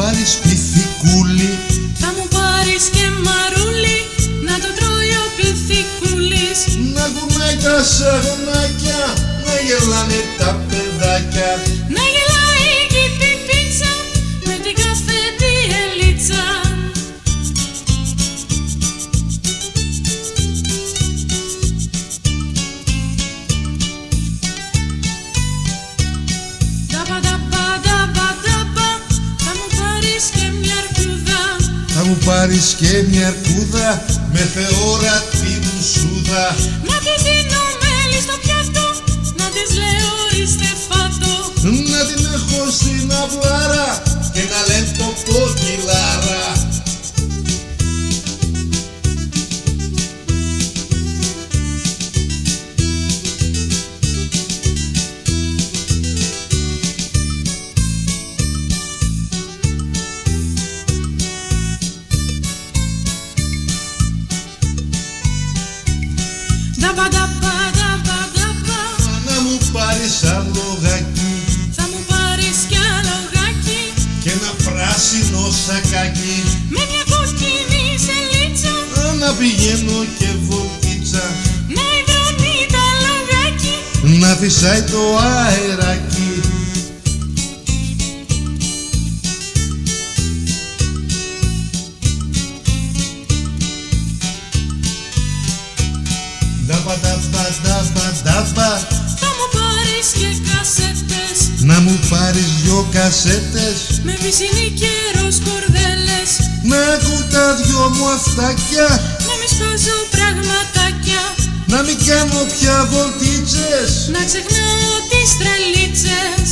πάρεις πυθικούλι Θα μου πάρεις και μαρούλι Να το τρώει ο πυθικούλης Να κουνάει τα σαγονάκια Να γελάνε τα παιδάκια. Να γελάνε μου πάρεις και μια αρκούδα με θεώρα τη μουσούδα. Να τη δίνω μέλι στο πιάτο να της λέω ορίστε φάτο Να την έχω στην αυλάρα και να λένε και ένα πράσινο σακάκι. Με μια κόκκινη σελίτσα. Να πηγαίνω και βολτίτσα Να υδρώνει τα λογάκι. Να φυσάει το αεράκι. Νταπα νταπα νταπα νταπα κασέτες. Με βυσινή και ροζ κορδέλες. Να ακούν τα δυο μου αυτάκια Να μη σπάζω πραγματάκια. Να μην κάνω πια βολτίτσες. Να ξεχνάω τις τρελίτσες